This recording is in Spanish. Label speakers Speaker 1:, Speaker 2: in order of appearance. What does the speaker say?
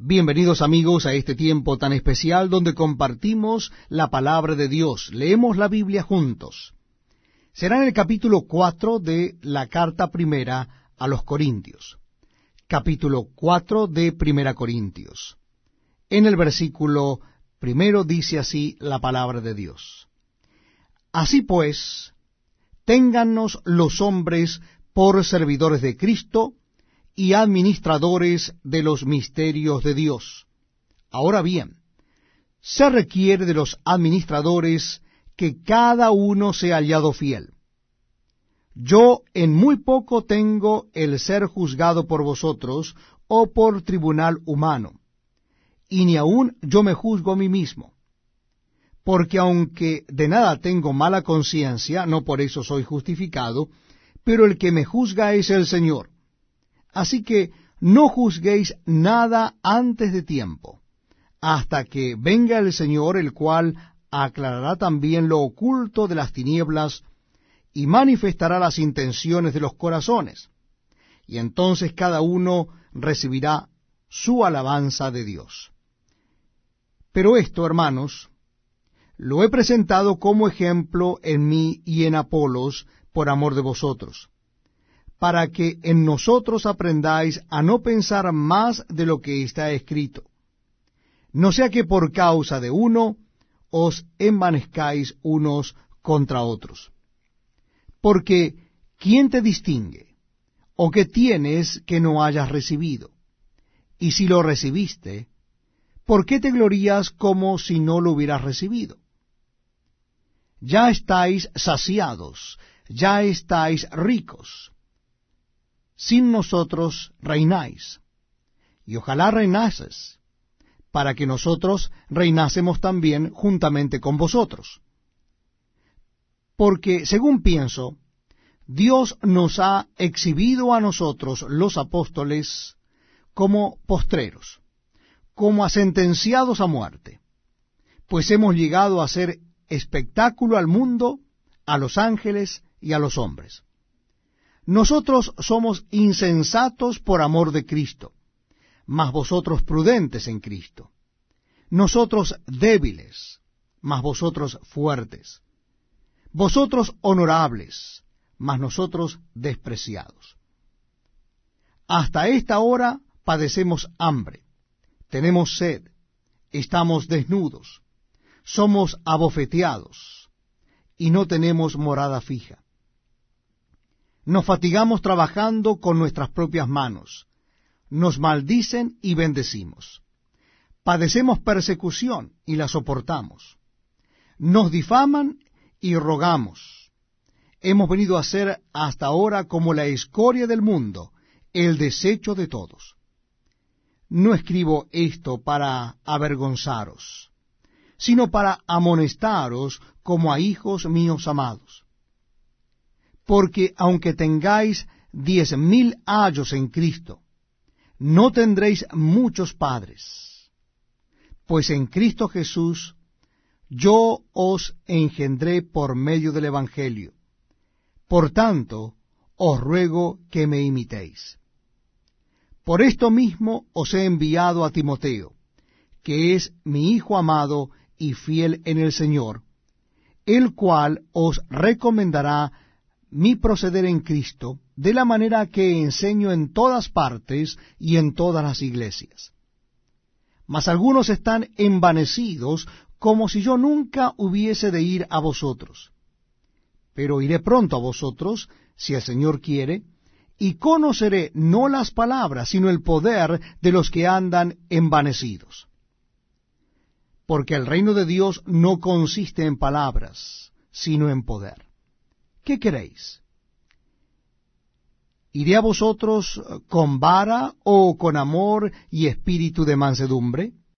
Speaker 1: Bienvenidos amigos a este tiempo tan especial donde compartimos la palabra de Dios. Leemos la Biblia juntos. Será en el capítulo 4 de la carta primera a los Corintios. Capítulo 4 de Primera Corintios. En el versículo primero dice así la palabra de Dios. Así pues, téngannos los hombres por servidores de Cristo, y administradores de los misterios de Dios. Ahora bien, se requiere de los administradores que cada uno sea hallado fiel. Yo en muy poco tengo el ser juzgado por vosotros o por tribunal humano, y ni aun yo me juzgo a mí mismo. Porque aunque de nada tengo mala conciencia, no por eso soy justificado, pero el que me juzga es el Señor Así que no juzguéis nada antes de tiempo, hasta que venga el Señor, el cual aclarará también lo oculto de las tinieblas y manifestará las intenciones de los corazones. Y entonces cada uno recibirá su alabanza de Dios. Pero esto, hermanos, lo he presentado como ejemplo en mí y en Apolos por amor de vosotros para que en nosotros aprendáis a no pensar más de lo que está escrito. No sea que por causa de uno os envanezcáis unos contra otros. Porque, ¿quién te distingue? ¿O qué tienes que no hayas recibido? Y si lo recibiste, ¿por qué te glorías como si no lo hubieras recibido? Ya estáis saciados, ya estáis ricos sin nosotros reináis. Y ojalá reinases, para que nosotros reinásemos también juntamente con vosotros. Porque, según pienso, Dios nos ha exhibido a nosotros, los apóstoles, como postreros, como a sentenciados a muerte, pues hemos llegado a ser espectáculo al mundo, a los ángeles y a los hombres. Nosotros somos insensatos por amor de Cristo, mas vosotros prudentes en Cristo. Nosotros débiles, mas vosotros fuertes. Vosotros honorables, mas nosotros despreciados. Hasta esta hora padecemos hambre, tenemos sed, estamos desnudos, somos abofeteados, y no tenemos morada fija nos fatigamos trabajando con nuestras propias manos. Nos maldicen y bendecimos. Padecemos persecución y la soportamos. Nos difaman y rogamos. Hemos venido a ser hasta ahora como la escoria del mundo, el desecho de todos. No escribo esto para avergonzaros, sino para amonestaros como a hijos míos amados porque aunque tengáis diez mil ayos en Cristo, no tendréis muchos padres, pues en Cristo Jesús yo os engendré por medio del Evangelio. Por tanto, os ruego que me imitéis. Por esto mismo os he enviado a Timoteo, que es mi Hijo amado y fiel en el Señor, el cual os recomendará mi proceder en Cristo de la manera que enseño en todas partes y en todas las iglesias. Mas algunos están envanecidos como si yo nunca hubiese de ir a vosotros. Pero iré pronto a vosotros, si el Señor quiere, y conoceré no las palabras, sino el poder de los que andan envanecidos. Porque el reino de Dios no consiste en palabras, sino en poder. ¿Qué queréis? ¿Iré a vosotros con vara o con amor y espíritu de mansedumbre?